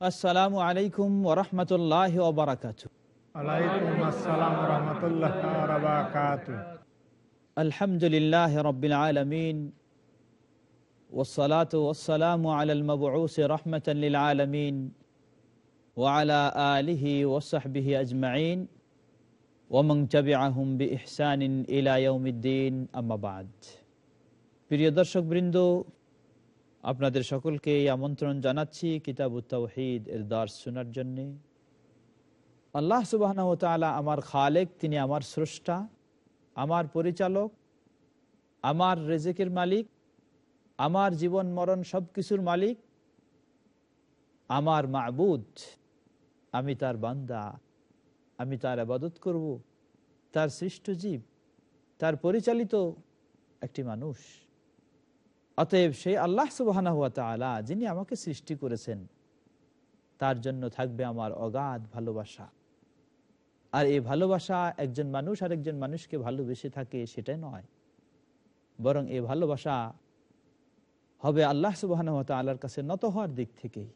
আসসালামু আলাইকুম ওরহমতুল্লাহ ওবরাকাত আলাইকুম আসসালাম রহমতুল্লাহ বারাকাত আলহামদুলিল্লাহ রবিল আলমিন والصلاة والسلام على المبعوث رحمة للعالمين وعلى آله وصحبه أجمعين ومن تبعهم بإحسان إلى يوم الدين أما بعد প্রিয় দর্শক বৃন্দ আপনাদের সকলকে আমন্ত্রণ জানাচ্ছি কিতাব তাওহিদ এর দার্স শোনার জন্যে। আল্লাহ সুবাহ আমার খালেক, তিনি আমার স্রষ্টা, আমার পরিচালক, আমার রেজেকের মালিক, আমার জীবন মরণ সব কিছুর মালিক, আমার মাবুদ। আমি তার বান্দা, আমি তার আবাদত করব, তার সৃষ্ট জীব, তার পরিচালিত একটি মানুষ। অতএব সেই আল্লাহ তালা যিনি আমাকে সৃষ্টি করেছেন, তার জন্য থাকবে আমার অগাধ ভালোবাসা। আর এই ভালোবাসা একজন মানুষ আর একজন মানুষকে ভালোবেসে থাকে সেটাই নয়। বরং এই ভালোবাসা হবে আল্লাহ সুবাহান আল্লাহর কাছে নত হওয়ার দিক থেকেই।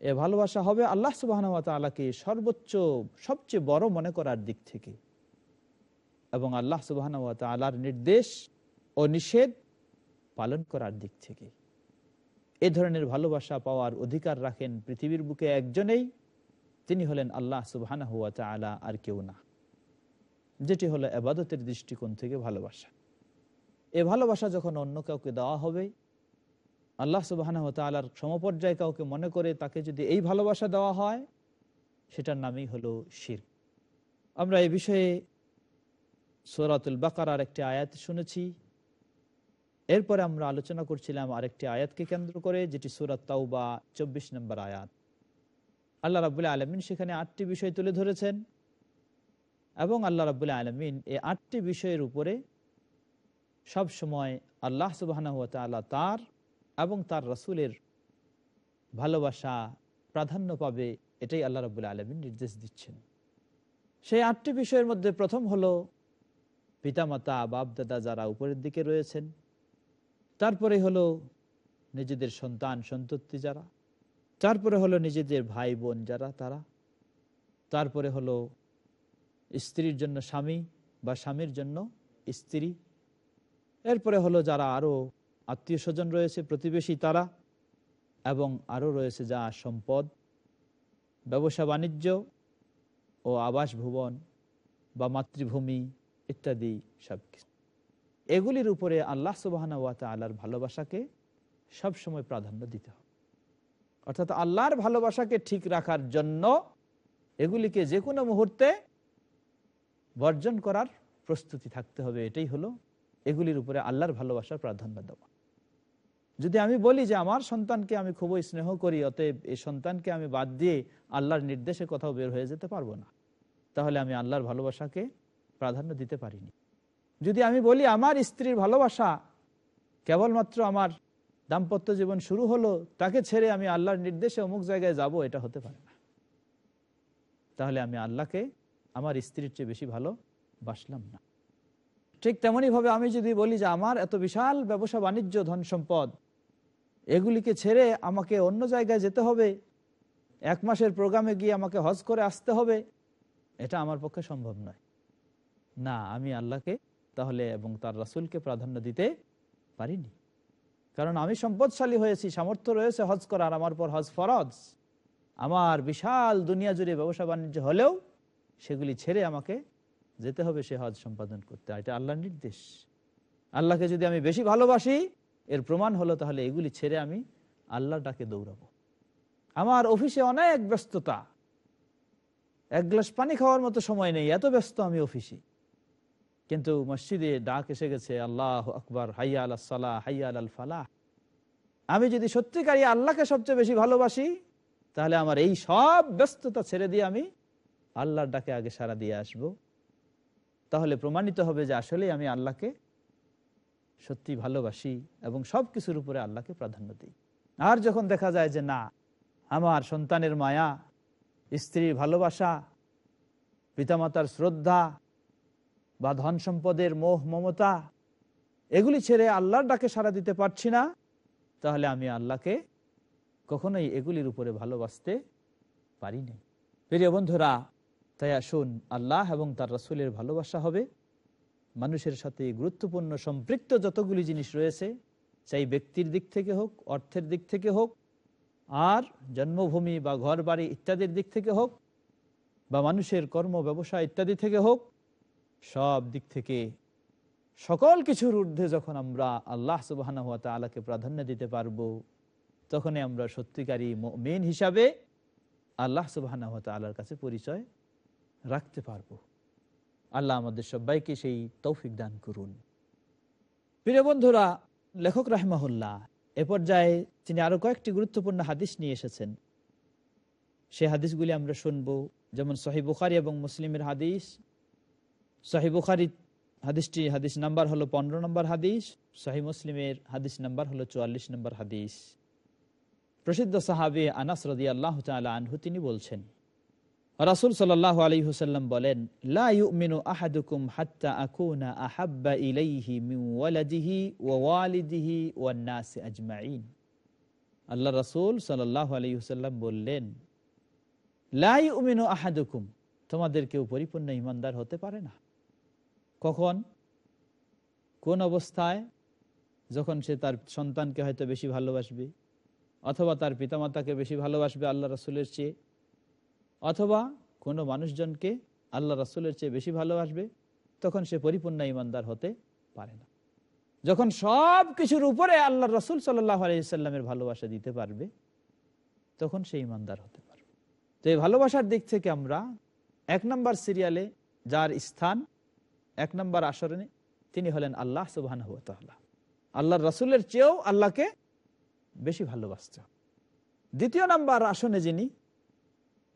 এ ভালোবাসা হবে আল্লাহ সুবাহান আল্লাহকে সর্বোচ্চ, সবচেয়ে বড় মনে করার দিক থেকে। এবং আল্লাহ সুবাহান আল্লাহর নির্দেশ ও নিষেধ পালন করার দিক থেকে। এ ধরনের ভালোবাসা পাওয়ার অধিকার রাখেন পৃথিবীর বুকে একজনেই, তিনি হলেন আল্লাহ তালা আর কেউ না। যেটি হলো আবাদতের দৃষ্টিকোণ থেকে ভালোবাসা। এ ভালোবাসা যখন অন্য কাউকে দেওয়া হবে, আল্লাহ সুবাহানা হুয়া তালার সমপর্যায়ে কাউকে মনে করে তাকে যদি এই ভালোবাসা দেওয়া হয়, সেটার নামই হলো শির। আমরা এ বিষয়ে সৌরাতুল বাকার একটি আয়াত শুনেছি। এরপরে আমরা আলোচনা করছিলাম আরেকটি আয়াতকে কেন্দ্র করে, যেটি সুরাত তাওবা চব্বিশ নম্বর আয়াত। আল্লাহ রাবুল্লাহ আলমিন সেখানে আটটি বিষয় তুলে ধরেছেন এবং আল্লাহ রাবুল্লাহ আলমিন এই আটটি বিষয়ের উপরে সব সময় আল্লাহ তালা তার এবং তার রসুলের ভালোবাসা প্রাধান্য পাবে, এটাই আল্লাহ রাবুল্লাহ আলমিন নির্দেশ দিচ্ছেন। সেই আটটি বিষয়ের মধ্যে প্রথম হলো পিতামাতা, বাপদাদা যারা উপরের দিকে রয়েছেন তারপরে হলো নিজেদের সন্তান, সন্ততি যারা। তারপরে হলো নিজেদের ভাই বোন যারা, তারা। তারপরে হলো স্ত্রীর জন্য স্বামী বা স্বামীর জন্য স্ত্রী। এরপরে হলো যারা আরও আত্মীয় স্বজন রয়েছে, প্রতিবেশী তারা এবং আরও রয়েছে যা সম্পদ, ব্যবসা, বাণিজ্য ও আবাস, ভুবন বা মাতৃভূমি ইত্যাদি সব কিছু এগুলির উপরে আল্লাহ সুবাহানা ওয়াতা আল্লাহর ভালোবাসাকে সবসময় প্রাধান্য দিতে হবে। অর্থাৎ আল্লাহর ভালোবাসাকে ঠিক রাখার জন্য এগুলিকে যে কোনো মুহূর্তে বর্জন করার প্রস্তুতি থাকতে হবে। এটাই হলো এগুলির উপরে আল্লাহর ভালোবাসার প্রাধান্য দেওয়া। যদি আমি বলি যে আমার সন্তানকে আমি খুবই স্নেহ করি, অতএব এই সন্তানকে আমি বাদ দিয়ে আল্লাহর নির্দেশে কোথাও বের হয়ে যেতে পারব না, তাহলে আমি আল্লাহর ভালোবাসাকে প্রাধান্য দিতে পারিনি। যদি আমি বলি আমার স্ত্রীর ভালোবাসা কেবলমাত্র আমার দাম্পত্য জীবন শুরু হলো, তাকে ছেড়ে আমি আল্লাহর নির্দেশে অমুক জায়গায় যাব, এটা হতে পারে না। তাহলে আমি আল্লাহকে, আমার স্ত্রীর চেয়ে বেশি ভালো বাসলাম না। ঠিক তেমনই ভাবে আমি যদি বলি যে আমার এত বিশাল ব্যবসা, বাণিজ্য, ধন সম্পদ, এগুলিকে ছেড়ে আমাকে অন্য জায়গায় যেতে হবে, এক মাসের প্রোগ্রামে গিয়ে আমাকে হজ করে আসতে হবে, এটা আমার পক্ষে সম্ভব নয়। না, আমি আল্লাহকে তাহলে এবং তার রাসুলকে প্রাধান্য দিতে পারিনি। কারণ আমি সম্পদশালী হয়েছি, সামর্থ্য রয়েছে হজ করার, আমার পর হজ ফরজ। আমার বিশাল দুনিয়া জুড়ে ব্যবসা বাণিজ্য হলেও সেগুলি ছেড়ে আমাকে যেতে হবে সে হজ সম্পাদন করতে। এটা আল্লাহর নির্দেশ। আল্লাহকে যদি আমি বেশি ভালোবাসি, এর প্রমাণ হলো তাহলে এগুলি ছেড়ে আমি আল্লাহর ডাকে দৌড়াবো। আমার অফিসে অনেক ব্যস্ততা। এক গ্লাস পানি খাওয়ার মতো সময় নেই, এত ব্যস্ত আমি অফিসে। কিন্তু মসজিদে ডাক এসে গেছে, আল্লাহ আকবর হাইয়া আল সালাহ হাইয়া আল ফালাহ আমি যদি সত্যিকারই আল্লাহকে সবচেয়ে বেশি ভালোবাসি, তাহলে আমার এই সব ব্যস্ততা ছেড়ে দিয়ে আমি আল্লাহর ডাকে আগে সারা দিয়ে আসব। তাহলে প্রমাণিত হবে যে আসলে আমি আল্লাহকে সত্যি ভালোবাসি এবং সব কিছুর উপরে আল্লাহকে প্রাধান্য দিই। আর যখন দেখা যায় যে না, আমার সন্তানের মায়া, স্ত্রীর ভালোবাসা, পিতামাতার শ্রদ্ধা বা ধন সম্পদের মোহ, মমতা, এগুলি ছেড়ে আল্লাহর ডাকে সাড়া দিতে পারছি না, তাহলে আমি আল্লাহকে কখনোই এগুলির উপরে ভালোবাসতে পারিনি প্রিয় বন্ধুরা, তাই আসুন, আল্লাহ এবং তার রাসুলের ভালোবাসা হবে। মানুষের সাথে গুরুত্বপূর্ণ, সম্পৃক্ত যতগুলি জিনিস রয়েছে, চাই ব্যক্তির দিক থেকে হোক, অর্থের দিক থেকে হোক, আর জন্মভূমি বা ঘর বাড়ি ইত্যাদির দিক থেকে হোক, বা মানুষের কর্ম, ব্যবসা ইত্যাদি থেকে হোক সব দিক থেকে সকল কিছুর ঊর্ধ্বে যখন আমরা আল্লাহ সুবাহ আলাকে প্রাধান্য দিতে পারব, তখনই আমরা সত্যিকারী মেন হিসাবে আল্লাহ সুবাহ আল্লাহর কাছে পরিচয় রাখতে পারব। আল্লাহ আমাদের সবাইকে সেই তৌফিক দান করুন। প্রিয় বন্ধুরা, লেখক রাহমাহুল্লাহ, এ পর্যায়ে তিনি আরও কয়েকটি গুরুত্বপূর্ণ হাদিস নিয়ে এসেছেন। সে হাদিসগুলি আমরা শুনব, যেমন সহি বুখারি এবং মুসলিমের হাদিস সহি বুখারি হাদিসটি হাদিস নাম্বার হলো পনেরো নম্বর হাদিস সহি মুসলিমের হাদিস নাম্বার হলো চুয়াল্লিশ নম্বর হাদিস। প্রসিদ্ধ সাহাবি আনাস রদি আল্লাহ আনহু তিনি বলছেন, রাসুল সাল্লাহ আলী হুসাল্লাম বলেন আহাদুকুম হাত্তা আকুনা আহাব্বা ইলাইহি মিন ওয়ালাদিহি ওয়া ওয়ালিদিহি ওয়ান আজমাইন আল্লাহ রাসূল সাল্লাল্লাহু আলাইহি হুসাল্লাম বললেন লাউমিনু আহাদুকুম, তোমাদের কেউ পরিপূর্ণ ইমানদার হতে পারে না। কখন? কোন অবস্থায়? যখন সে তার সন্তানকে হয়তো বেশি ভালোবাসবে, অথবা তার পিতামাতাকে বেশি ভালোবাসবে আল্লাহ রাসুলের চেয়ে, অথবা কোনো মানুষজনকে আল্লাহ রাসুলের চেয়ে বেশি ভালোবাসবে, তখন সে পরিপূর্ণ ইমানদার হতে পারে না। যখন সব কিছুর উপরে আল্লাহ রসুল সাল্লাহ আলাইসাল্লামের ভালোবাসা দিতে পারবে, তখন সে ইমানদার হতে পারবে। তো এই ভালোবাসার দিক থেকে আমরা এক নম্বর সিরিয়ালে যার স্থান এক নম্বর আসরণে তিনি হলেন আল্লাহ সুবাহ আল্লাহ রসুলের চেয়েও আল্লাহকে বেশি ভালোবাসছে দ্বিতীয় নাম্বার আসনে যিনি,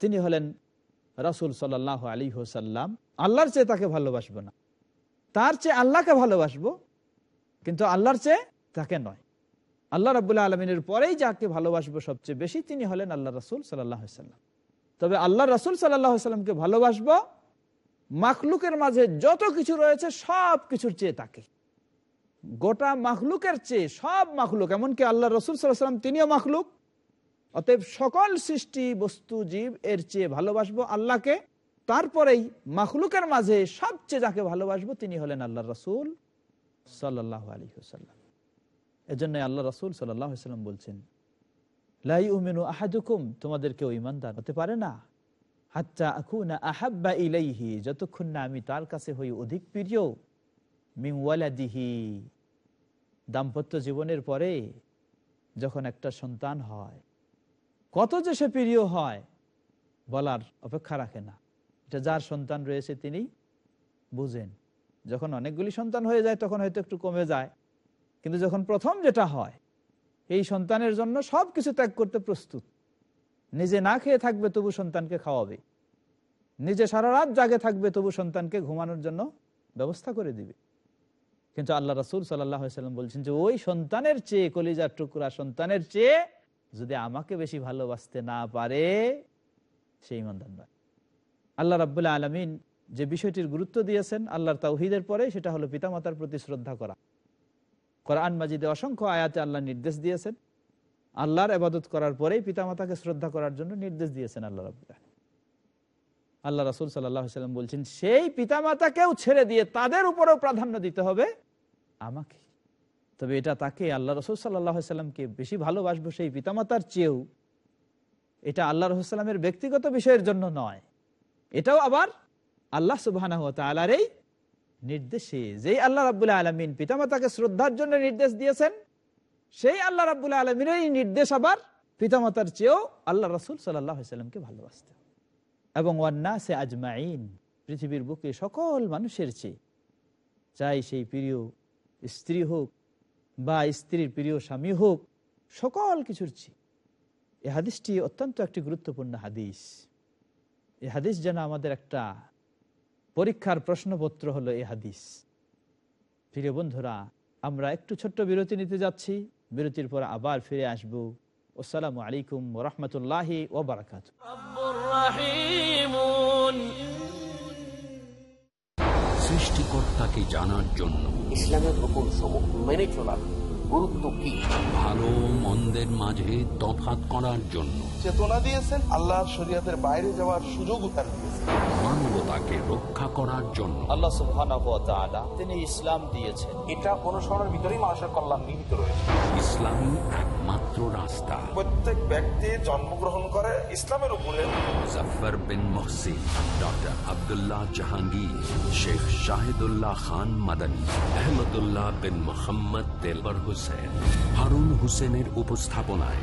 তিনি হলেন রাসুল সাল্লাহ আলী হোসাল্লাম আল্লাহর চেয়ে তাকে ভালোবাসবো না। তার চেয়ে আল্লাহকে ভালোবাসবো, কিন্তু আল্লাহর চেয়ে তাকে নয়। আল্লাহ রাবুল্লাহ আলমিনের পরেই যাকে ভালোবাসবো সবচেয়ে বেশি তিনি হলেন আল্লাহ রসুল সাল্লাহ সাল্লাম তবে আল্লাহ রসুল সাল্লাহ সাল্লামকে ভালোবাসবো মাখলুকের মাঝে যত কিছু রয়েছে, সব কিছুর চেয়ে তাকে। গোটা মাখলুকের চেয়ে সব মাখলুক, এমনকি আল্লাহ রসুল সাল্লাম তিনিও মাখলুক। অতএব সকল সৃষ্টি বস্তু জীব এর চেয়ে ভালোবাসবো আল্লাহকে, তারপরেই মাখলুকের মাঝে সবচেয়ে যাকে ভালোবাসবো তিনি হলেন আল্লাহ রসুল সাল্লাহ আলী হুসাল্লাম এজন্য আল্লাহ রসুল সাল্লাম বলছেন লাই উমেনু আহাদুকুম তোমাদের কেউ ইমানদার হতে পারে না। ইলাইহি, যতক্ষণ না আমি তার কাছে হই অধিক প্রিয় মিওয়ালাদিহি দাম্পত্য জীবনের পরে যখন একটা সন্তান হয়, কত যে সে প্রিয় হয় বলার অপেক্ষা রাখে না। এটা যার সন্তান রয়েছে তিনি বুঝেন। যখন অনেকগুলি সন্তান হয়ে যায়, তখন হয়তো একটু কমে যায়। কিন্তু যখন প্রথম যেটা হয়, এই সন্তানের জন্য সব কিছু ত্যাগ করতে প্রস্তুত। নিজে না খেয়ে থাকবে তবু সন্তানকে খাওয়াবে। নিজে সারা রাত জাগে থাকবে তবু সন্তানকে ঘুমানোর জন্য ব্যবস্থা করে দিবে। কিন্তু আল্লাহ রসুল সাল্লাম বলছেন যে, ওই সন্তানের চেয়ে কলিজার টুকরা সন্তানের চেয়ে যদি আমাকে বেশি ভালোবাসতে না পারে সেই ইমানদার নয়। আল্লাহ রাবুল্লাহ আলমিন যে বিষয়টির গুরুত্ব দিয়েছেন আল্লাহর তাহিদের পরে, সেটা হলো পিতামাতার প্রতি শ্রদ্ধা করা। কোরআন মাজিদে অসংখ্য আয়াতে আল্লাহ নির্দেশ দিয়েছেন। আল্লাহর আবাদত করার পরেই পিতামাতাকে শ্রদ্ধা করার জন্য নির্দেশ দিয়েছেন আল্লাহ রাবুল্লাহ আল্লাহ রাসুল সাল্লাম বলছেন, সেই পিতামাতাকেও ছেড়ে দিয়ে তাদের উপরেও প্রাধান্য দিতে হবে আমাকে। তবে এটা তাকে আল্লাহ রসুল সাল্লামকে বেশি ভালোবাসবো সেই পিতামাতার চেয়েও। এটা আল্লাহ রসুলামের ব্যক্তিগত বিষয়ের জন্য নয়। এটাও আবার আল্লাহ সুবাহ এই নির্দেশে। যেই আল্লাহ রাবুল্লাহ আলমিন পিতামাতাকে শ্রদ্ধার জন্য নির্দেশ দিয়েছেন সেই আল্লাহ রাবুল্লাহ আলমিনের এই নির্দেশ আবার পিতামাতার চেয়েও আল্লাহ রসুল সাল্লামকে ভালোবাসতে এবং ওয়ান্না সে আজমাইন পৃথিবীর বুকে সকল মানুষের চেয়ে চাই সেই প্রিয় স্ত্রী হোক বা স্ত্রীর প্রিয় স্বামী হোক, সকল কিছুর চেয়ে। এ হাদিসটি অত্যন্ত একটি গুরুত্বপূর্ণ হাদিস। এ হাদিস যেন আমাদের একটা পরীক্ষার প্রশ্নপত্র হলো এ হাদিস। প্রিয় বন্ধুরা, আমরা একটু ছোট্ট বিরতি নিতে যাচ্ছি। বিরতির পর আবার ফিরে আসব। আসসালামু আলাইকুম রহমতুল্লাহি ওবরাকাত সৃষ্টিকর্তাকে জানার জন্য। ইসলামের রকম মেনে চলার গুরুত্ব কি? ভালো মন্দের মাঝে তফাত করার জন্য। চেতনা দিয়েছেন আল্লাহর শরিয়াতের বাইরে যাওয়ার সুযোগ তার মানবতাকে রক্ষা করার জন্য। আল্লাহ সুবহানাহু ওয়া তাআলা তিনি ইসলাম দিয়েছেন। এটা অনুসরণের ভিতরেই মানুষের কল্যাণ নিহিত রয়েছে। ইসলামী একমাত্র রাস্তা। প্রত্যেক ব্যক্তি জন্মগ্রহণ করে ইসলামের উপরে। মুজফার বিন মহসিন ডক্টর আব্দুল্লাহ জাহাঙ্গীর শেখ শাহিদুল্লাহ খান মাদানী আহমদুল্লাহ বিন মোহাম্মদ তেলবর হোসেন হারুন হোসেনের উপস্থাপনায়।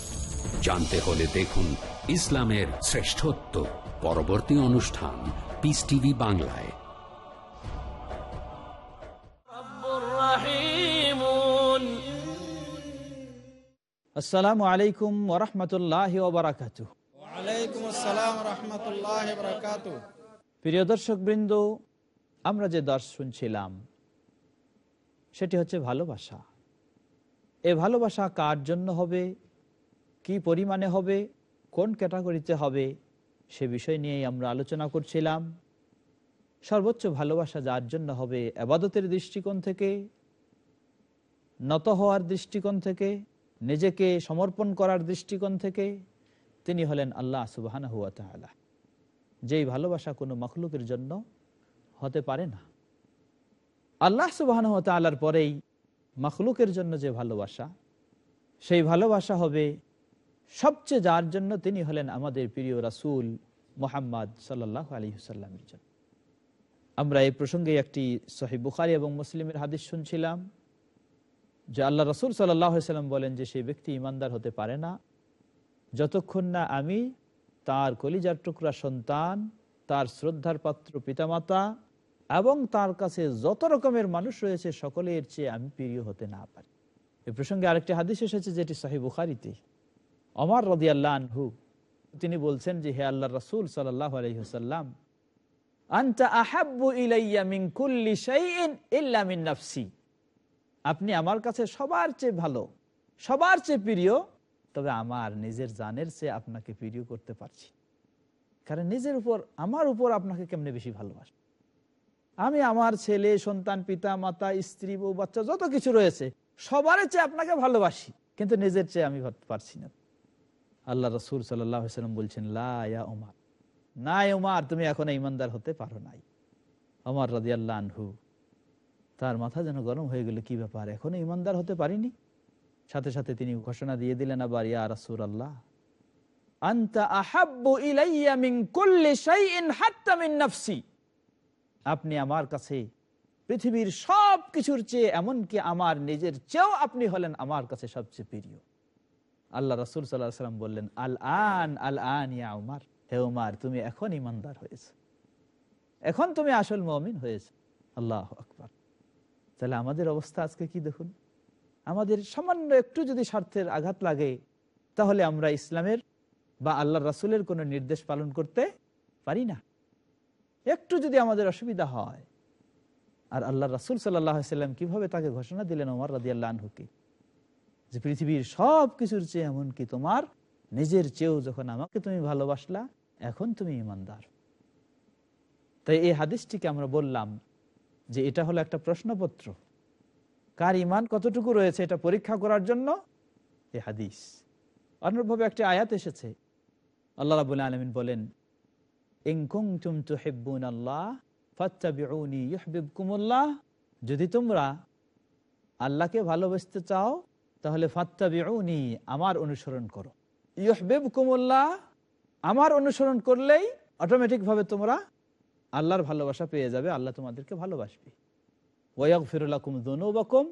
জানতে হলে দেখুন ইসলামের শ্রেষ্ঠত্ব পরবর্তী অনুষ্ঠান পিস টিভি বাংলায়। আসসালামু আলাইকুম ওরহমতুল্লাহ ওবরাকাত প্রিয় দর্শক বৃন্দ আমরা যে দর্শ শুনছিলাম সেটি হচ্ছে ভালোবাসা। এ ভালোবাসা কার জন্য হবে? কি পরিমাণে হবে, কোন ক্যাটাগরিতে হবে, সে বিষয় নিয়েই আমরা আলোচনা করছিলাম। সর্বোচ্চ ভালোবাসা যার জন্য হবে, আবাদতের দৃষ্টিকোণ থেকে, নত হওয়ার দৃষ্টিকোণ থেকে, নিজেকে সমর্পণ করার দৃষ্টিকোণ থেকে, তিনি হলেন আল্লাহ সুবাহানা হুয়া তাআলা। যেই ভালোবাসা কোনো মখলুকের জন্য হতে পারে না। আল্লাহ সুবাহান হুয়া তালার পরেই মখলুকের জন্য যে ভালোবাসা, সেই ভালোবাসা হবে সবচেয়ে যার জন্য তিনি হলেন আমাদের প্রিয় রাসুল মোহাম্মদ সাল্লাহ আলী হুসাল্লামের জন্য। আমরা এই প্রসঙ্গে একটি সহি বুখারি এবং মুসলিমের হাদিস শুনছিলাম, যে আল্লাহ রসুল সাল্লাম বলেন যে সেই ব্যক্তি ইমানদার হতে পারে না। যতক্ষণ না আমি তার কলিজার টুকরা সন্তান, তার শ্রদ্ধার পাত্র পিতামাতা এবং তার কাছে যত রকমের মানুষ রয়েছে, সকলের চেয়ে আমি প্রিয় হতে না পারি। এ প্রসঙ্গে আরেকটি হাদিস এসেছে, যেটি সাহি বুখারিতে। অমর রদি আল্লাহ আনহু, তিনি বলছেন যে, হে আল্লাহ রসুল সাল্লাহ আলহিহসাল্লাম আন্তা আহাব্বু ইলাইয়া মিন কুল্লি শাইইন ইল্লা মিন নাফসি। আপনি আমার কাছে সবার চেয়ে ভালো, সবার চেয়ে প্রিয়, তবে আমার নিজের জানের চেয়ে আপনাকে প্রিয় করতে পারছি। কারণ নিজের উপর, আমার উপর আপনাকে কেমনে বেশি ভালোবাসে? আমি আমার ছেলে, সন্তান পিতা মাতা স্ত্রী, বউ, বাচ্চা, যত কিছু রয়েছে সবার চেয়ে আপনাকে ভালোবাসি, কিন্তু নিজের চেয়ে আমি পারছি না। আল্লাহ রসুল সাল্লাম বলছেন লায়া ওমার না ওমার তুমি এখন ইমানদার হতে পারো নাই। অমর রাজি আল্লাহ আনহু, তার মাথা যেন গরম হয়ে গেল, কি ব্যাপার, এখনও ইমানদার হতে পারিনি? সাথে সাথে তিনি ঘোষণা দিয়ে দিলেন আবার, ইয়া রাসুল আল্লাহ আপনি আমার কাছে পৃথিবীর সব কিছুর চেয়ে এমনকি আমার নিজের চেয়েও আপনি হলেন আমার কাছে সবচেয়ে প্রিয়। আল্লাহ রসুল সাল্লাম বললেন আল আন আল আন ইয়া উমার। হে উমার, তুমি এখন ইমানদার হয়েছে। এখন তুমি আসল মমিন হয়েছে। আল্লাহ আকবর। তাহলে আমাদের অবস্থা আজকে কি দেখুন? আমাদের সামান্য একটু যদি স্বার্থের আঘাত লাগে, তাহলে আমরা ইসলামের বা আল্লাহ রাসুলের কোনো নির্দেশ পালন করতে পারি না। একটু যদি আমাদের অসুবিধা হয়, আর আল্লাহ রাসুল সাল্লাহ সাল্লাম কীভাবে তাকে ঘোষণা দিলেন ওমর রাজি আল্লাহ আনহুকে? যে পৃথিবীর সব কিছুর চেয়ে এমনকি তোমার? নিজের চেয়েও যখন আমাকে তুমি ভালোবাসলা, এখন তুমি ইমানদার। তাই এই হাদিসটিকে আমরা বললাম যে এটা হলো একটা প্রশ্নপত্র। কার ইমান কতটুকু রয়েছে এটা পরীক্ষা করার জন্য? এই হাদিস। অনুরূপভাবে একটি আয়াত এসেছে। আল্লাহ রাবুল আলমিন বলেন আল্লাহ যদি তোমরা আল্লাহকে ভালোবাসতে চাও তাহলে ফাত্তাবিউনি, আমার অনুসরণ করো। ইহবেব কুমুল্লাহ আমার অনুসরণ করলেই অটোমেটিক ভাবে তোমরা আল্লাহর ভালোবাসা পেয়ে যাবে, আল্লাহ তোমাদেরকে ভালোবাসবে। ওয়াক ফিরুল্লাহ কুম দনুবাকুম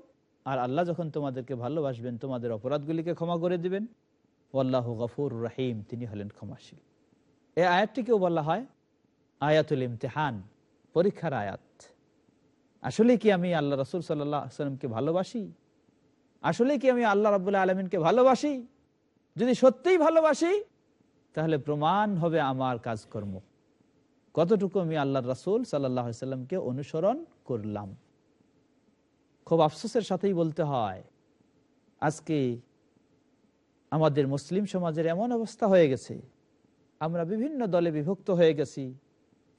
আর আল্লাহ যখন তোমাদেরকে ভালোবাসবেন, তোমাদের অপরাধগুলিকে ক্ষমা করে দিবেন। ওয়াল্লাহ গফুর রাহিম, তিনি হলেন ক্ষমাশীল। এই আয়াতটিকেও বলা হয়, আয়াতুল ইমতেহান, পরীক্ষার আয়াত। আসলে কি আমি আল্লাহ রসুল সাল্লাহ সাল্লামকে ভালোবাসি? আসলে কি আমি আল্লাহ রাবুল্লাহ আলমিনকে ভালোবাসি? যদি সত্যিই ভালোবাসি, তাহলে প্রমাণ হবে আমার কাজকর্ম। কতটুকু আমি আল্লাহ রাসুল সাল্লামকে অনুসরণ করলাম? খুব আফসোসের সাথেই বলতে হয়, আজকে আমাদের মুসলিম সমাজের এমন অবস্থা হয়ে গেছে, আমরা বিভিন্ন দলে বিভক্ত হয়ে গেছি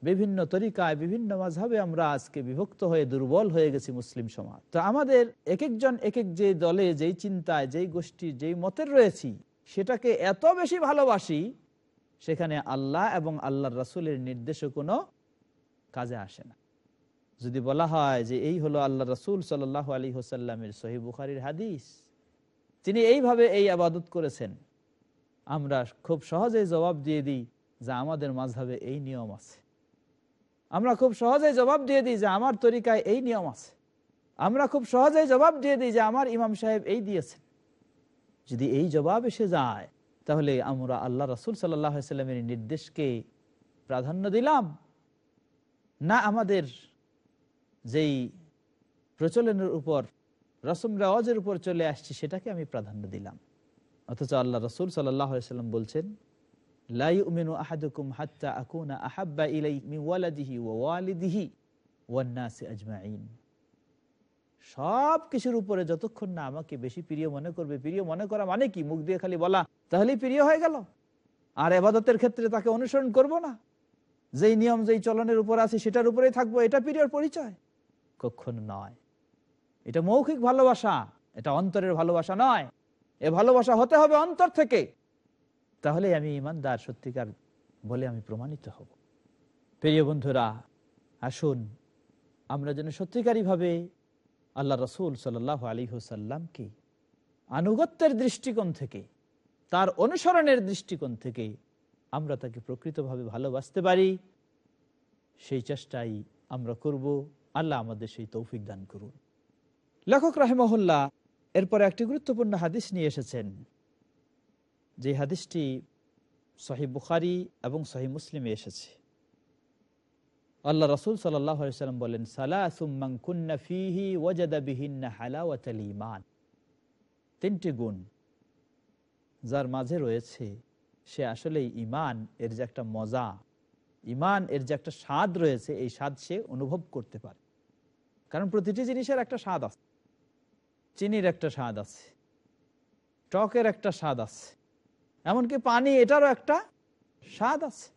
বিভিন্ন তরিকায়, বিভিন্ন মাঝাবে আমরা আজকে বিভক্ত হয়ে দুর্বল হয়ে গেছি মুসলিম সমাজ। তো আমাদের এক একজন এক এক যে দলে, যেই চিন্তায়, যেই গোষ্ঠী, যেই মতের রয়েছি, সেটাকে এত বেশি ভালোবাসি, সেখানে আল্লাহ এবং আল্লাহর রাসুলের নির্দেশে কোনো কাজে আসে না। যদি বলা হয় যে এই হলো আল্লাহ রসুল সাল আলী হোসাল্লামের সহি বুখারির হাদিস, তিনি এইভাবে এই আবাদত করেছেন, আমরা খুব সহজেই জবাব দিয়ে দিই যে আমাদের মাঝহাবে এই নিয়ম আছে। আমরা খুব সহজেই জবাব দিয়ে দিই যে আমার তরিকায় এই নিয়ম আছে। আমরা খুব সহজেই জবাব দিয়ে দিই যে আমার ইমাম সাহেব এই দিয়েছেন। যদি এই জবাব এসে যায়, তাহলে আমরা আল্লাহ রসুল সাল্লামের নির্দেশকে প্রাধান্য দিলাম। না আমাদের যেই প্রচলনের উপর রসম রেওয়াজের উপর চলে আসছি, সেটাকে আমি প্রাধান্য দিলাম। অথচ আল্লাহ রসুল সাল্লাহ সাল্লাম বলছেন উপরে যতক্ষণ না আমাকে বেশি প্রিয় মনে করবে, প্রিয় মনে করা মানে কি? মুখ দিয়ে খালি বলা প্রিয় হয়ে গেল। আর এবাদতের ক্ষেত্রে তাকে অনুসরণ করব না। যেই নিয়ম, যেই চলনের উপর আছে, সেটার উপরেই থাকব, এটা প্রিয়র পরিচয়। কখন নয়। এটা মৌখিক ভালোবাসা, এটা অন্তরের ভালোবাসা নয়। এ ভালোবাসা হতে হবে অন্তর থেকে। তাহলে আমি ইমানদার, সত্যিকার বলে আমি প্রমাণিত হব। প্রিয় বন্ধুরা, আসুন আমরা যেন সত্যিকারী ভাবে আল্লাহ রসুল সাল্লাহ আলী হুসাল্লামকে আনুগত্যের দৃষ্টিকোণ থেকে, তার অনুসরণের দৃষ্টিকোণ থেকে আমরা তাকে প্রকৃতভাবে ভালোবাসতে পারি। সেই চেষ্টাই আমরা করব। আল্লাহ আমাদের সেই তৌফিক দান করুন। লেখক রাহেমহল্লা এরপরে একটি গুরুত্বপূর্ণ হাদিস নিয়ে এসেছেন। যে হাদিসটি সহি বুখারি এবং সহি মুসলিমে এসেছে। আল্লাহ রসুল সাল্লাম বলেন ইমান তিনটি গুণ যার মাঝে রয়েছে, সে আসলে ইমান এর যে একটা মজা। ইমান এর যে একটা স্বাদ রয়েছে, এই স্বাদ সে অনুভব করতে পারে। কারণ প্রতিটি জিনিসের একটা স্বাদ আছে। চিনির একটা স্বাদ আছে। টকের একটা স্বাদ আছে। এমনকি পানি, এটারও একটা স্বাদ আছে।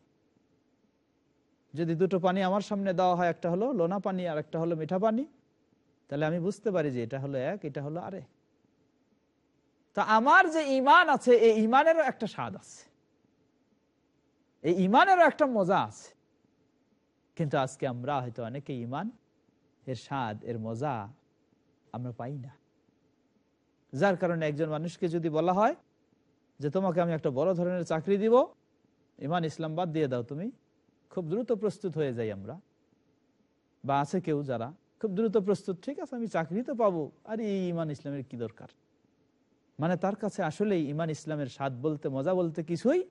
যদি দুটো পানি আমার সামনে দেওয়া হয়, একটা হলো লোনা পানি আর একটা হলো মিঠা পানি, তাহলে আমি বুঝতে পারি যে এটা হলো এক, এটা হলো আরে তা আমার যে ইমান আছে এই ইমানেরও একটা স্বাদ আছে। এই ইমানেরও একটা মজা আছে। কিন্তু আজকে আমরা হয়তো অনেকে ইমান এর স্বাদ, এর মজা আমরা পাই না। যার কারণে একজন মানুষকে যদি বলা হয় যে তোমাকে আমি একটা বড় ধরনের চাকরি দিব, ইমান ইসলাম বাদ দিয়ে দাও তুমি। খুব দ্রুত প্রস্তুত হয়ে যাই আমরা। বা আছে কেউ যারা খুব দ্রুত প্রস্তুত, ঠিক আছে, আমি চাকরি তো পাবো, আর এই ইমান ইসলামের কি দরকার? মানে তার কাছে আসলেই ইমান ইসলামের স্বাদ বলতে, মজা বলতে কিছুই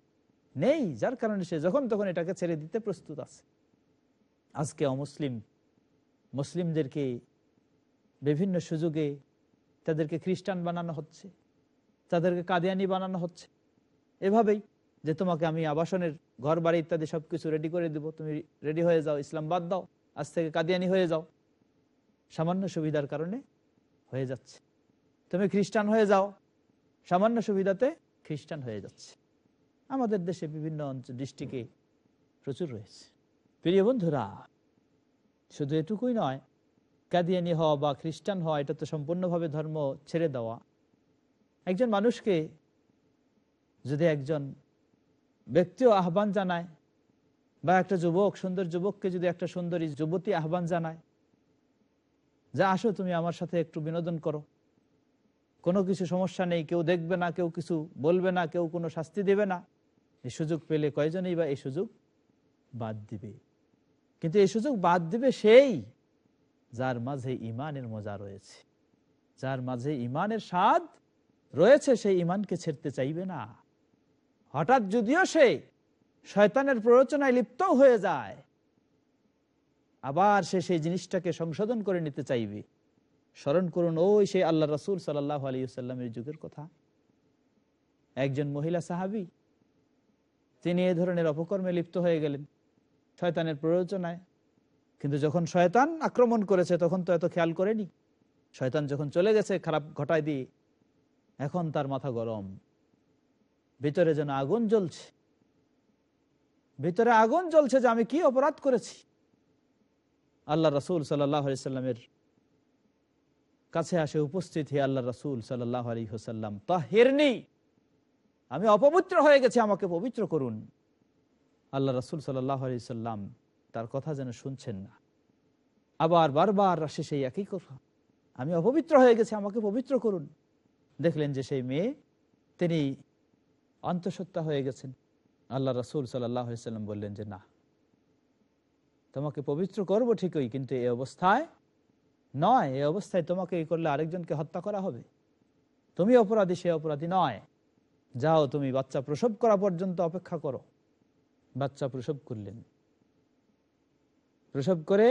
নেই। যার কারণে সে যখন তখন এটাকে ছেড়ে দিতে প্রস্তুত আছে। আজকে অমুসলিম, মুসলিমদেরকে বিভিন্ন সুযোগে তাদেরকে খ্রিস্টান বানানো হচ্ছে। তাদেরকে কাদিয়ানি বানানো হচ্ছে। এভাবেই যে তোমাকে আমি আবাসনের ঘর বাড়ি ইত্যাদি সব কিছু রেডি করে দেবো। তুমি রেডি হয়ে যাও, ইসলাম বাদ দাও, আজ থেকে কাদিয়ানি হয়ে যাও। সামান্য সুবিধার কারণে হয়ে যাচ্ছে। তুমি খ্রিস্টান হয়ে যাও, সামান্য সুবিধাতে খ্রিস্টান হয়ে যাচ্ছে। আমাদের দেশে বিভিন্ন অঞ্চল ডিস্ট্রিক্টে প্রচুর রয়েছে। প্রিয় বন্ধুরা, শুধু এটুকুই নয়, কাদিয়ানি হওয়া বা খ্রিস্টান হওয়া, এটা তো সম্পূর্ণভাবে ধর্ম ছেড়ে দেওয়া। একজন মানুষকে যদি একজন ব্যক্তিও আহ্বান জানায় বা একটা যুবক, সুন্দর যুবককে যদি একটা সুন্দরী যুবতী আহ্বান জানায়, যা আসো তুমি আমার সাথে একটু বিনোদন করো। কোনো কিছু সমস্যা নেই, কেউ দেখবে না, কেউ কিছু বলবে না, কেউ কোনো শাস্তি দেবে না। এই সুযোগ পেলে কয়জনই বা এই সুযোগ বাদ দিবে? কিন্তু এই সুযোগ বাদ দিবে সেই যার মাঝে ইমানের মজা রয়েছে, যার মাঝে ইমানের স্বাদ রয়েছে, সেই ইমানকে ছেড়তে চাইবে না। হঠাৎ যদিও সে শয়তানের প্ররোচনায় লিপ্ত হয়ে যায়, আবার সে সেই জিনিসটাকে সংশোধন করে নিতে চাইবে। স্মরণ করুন, ওই সেই আল্লাহ রসুল সাল্লাহ আলী সাল্লামের যুগের কথা। একজন মহিলা সাহাবি, তিনি এ ধরনের অপকর্মে লিপ্ত হয়ে গেলেন শয়তানের প্ররোচনায়। কিন্তু যখন শয়তান আক্রমণ করেছে, তখন তো এত খেয়াল করেনি। শয়তান যখন চলে গেছে খারাপ ঘটায় দিয়ে এখন তার মাথা গরম। ভিতরে যেন আগুন জ্বলছে। ভিতরে আগুন জ্বলছে যে আমি কি অপরাধ করেছি? আল্লাহ রসুল সাল্লামের কাছে আসে উপস্থিত, হে আল্লাহ রসুল সাল্লাহ আলী হোসাল্লাম তাহেরনি আমি অপবিত্র হয়ে গেছি, আমাকে পবিত্র করুন। আল্লাহ রসুল সাল্লাম তার কথা যেন শুনছেন না। আবার বারবার আসে সেই একই কথা, আমি অপবিত্র হয়ে গেছি, আমাকে পবিত্র করুন। দেখলেন যে সেই মেয়ে, তিনি অন্তঃসত্ত্বা হয়ে গেছেন। আল্লাহ রসুল সাল্লাম বললেন যে, না, তোমাকে পবিত্র করব ঠিকই, কিন্তু এই অবস্থায় নয়। এই অবস্থায় তোমাকে এই করলে আরেকজনকে হত্যা করা হবে। তুমি অপরাধী, সে অপরাধী নয়। যাও, তুমি বাচ্চা প্রসব করা পর্যন্ত অপেক্ষা করো। বাচ্চা প্রসব করলেন। প্রসব করে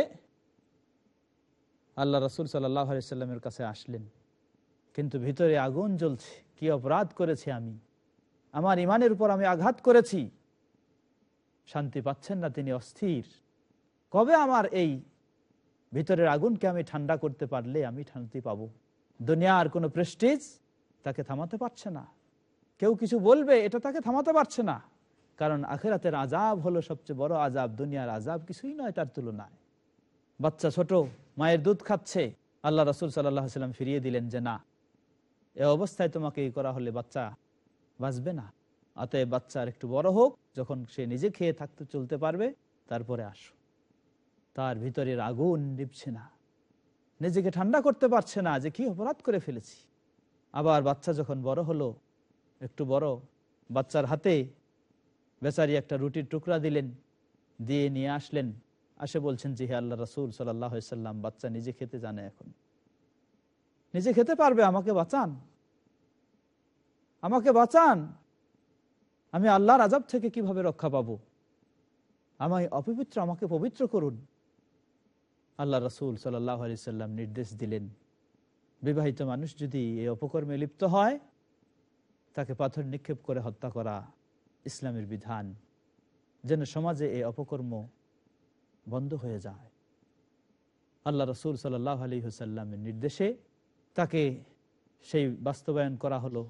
আল্লাহ রসুল সাল্লাহ সাল্লামের কাছে আসলেন। কিন্তু ভিতরে আগুন জ্বলছে। কি অপরাধ করেছি আমি? আমার ইমানের উপর আমি আঘাত করেছি। শান্তি পাচ্ছেন না তিনি অস্থির। কবে আমার এই ভিতরের আগুনকে আমি ঠান্ডা করতে পারলে আমি শান্তি পাবো? দুনিয়ার কোনো প্রেস্টিজ তাকে থামাতে পারছে না। কেউ কিছু বলবে, এটা তাকে থামাতে পারছে না। কারণ আখেরাতের আজাব হলো সবচেয়ে বড় আজাব দুনিয়ার আজাব কিছুই নয় তার তুলনায়। বাচ্চা ছোট, মায়ের দুধ খাচ্ছে। আল্লাহ রসুল সাল্লাহ সাল্লাম ফিরিয়ে দিলেন যে না এ অবস্থায় তোমাকে এই করা হলে বাচ্চা বাঁচবে না। অতএব বাচ্চার একটু বড় হোক, যখন সে নিজে খেয়ে থাকতে চলতে পারবে, তারপরে আসো। তার ভিতরের আগুন নিপছে না। নিজেকে ঠান্ডা করতে পারছে না যে কি অপরাধ করে ফেলেছি। আবার বাচ্চা যখন বড় হলো, একটু বড়, বাচ্চার হাতে বেচারি একটা রুটির টুকরা দিলেন, দিয়ে নিয়ে আসলেন। আসে বলছেন জি হে আল্লাহ রসুল সাল্লাম, বাচ্চা নিজে খেতে জানে এখন। নিজে খেতে পারবে, আমাকে বাঁচান। আমাকে বাঁচান। আমি আল্লাহর আজাব থেকে কীভাবে রক্ষা পাবো? আমায় অপবিত্র, আমাকে পবিত্র করুন। আল্লাহ রসুল সাল্লাম নির্দেশ দিলেন, বিবাহিত মানুষ যদি এই অপকর্মে লিপ্ত হয়, তাকে পাথর নিক্ষেপ করে হত্যা করা ইসলামের বিধান, যেন সমাজে এই অপকর্ম বন্ধ হয়ে যায়। আল্লাহ রসুল সাল্লাহ আলী হুসাল্লামের নির্দেশে তাকে সেই বাস্তবায়ন করা হলো।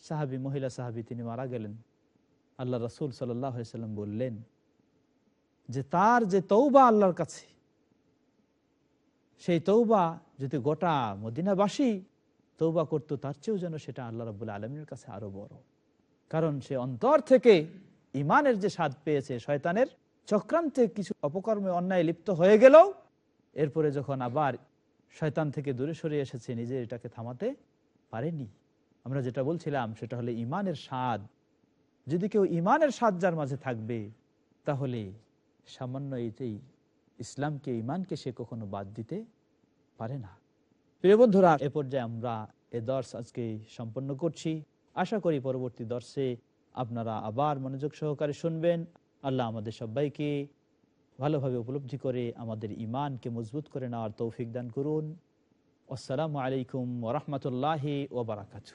সাহাবি, মহিলা সাহাবি তিনি মারা গেলেন। আল্লাহ রসুল সাল্লাম বললেন যে, তার যে তৌবা আল্লাহর কাছে, সেই তৌবা যদি গোটা মদিনাবাসী তৌবা করতো, তার চেয়েও যেন সেটা আল্লাহ রবুল্লা আলমীর কাছে আরও বড়। কারণ সে অন্তর থেকে ইমানের যে স্বাদ পেয়েছে শয়তানের, চক্রান্তে কিছু অপকর্মে অন্যায় লিপ্ত হয়ে গেল এরপরে যখন আবার শয়তান থেকে দূরে সরে এসেছে, নিজে এটাকে থামাতে পারেনি। আমরা যেটা বলছিলাম, সেটা হলে ইমানের স্বাদ। যদি কেউ ইমানের স্বাদ যার মাঝে থাকবে, তাহলে সামান্য এতেই ইসলামকে, ইমানকে সে কখনো বাদ দিতে পারে না। প্রিয় বন্ধুরা, এ পর্যায়ে আমরা এ দর্শ আজকে সম্পন্ন করছি। আশা করি পরবর্তী দর্শে আপনারা আবার মনোযোগ সহকারে শুনবেন। আল্লাহ আমাদের সবাইকে ভালোভাবে উপলব্ধি করে আমাদের ইমানকে মজবুত করে নেওয়ার তৌফিক দান করুন। আসসালামু আলাইকুম ওরহমতুল্লাহ ওবরাকাতু